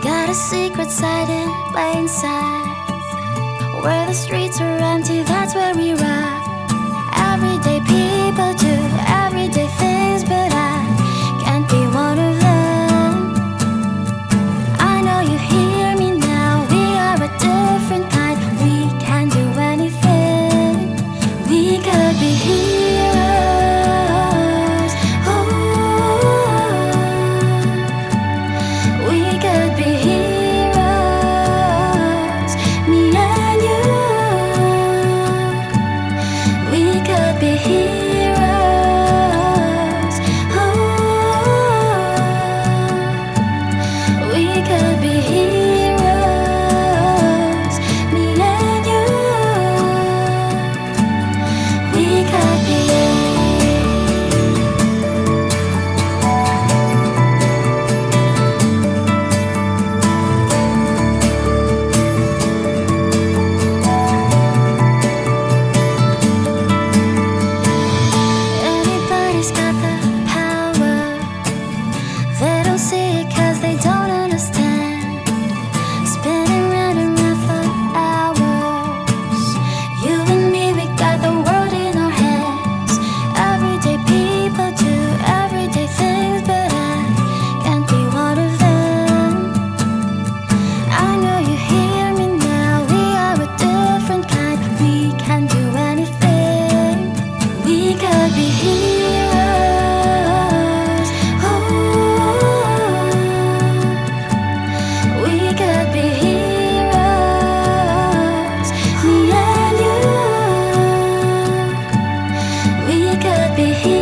Got a secret side in plain sight. Where the streets are empty. behave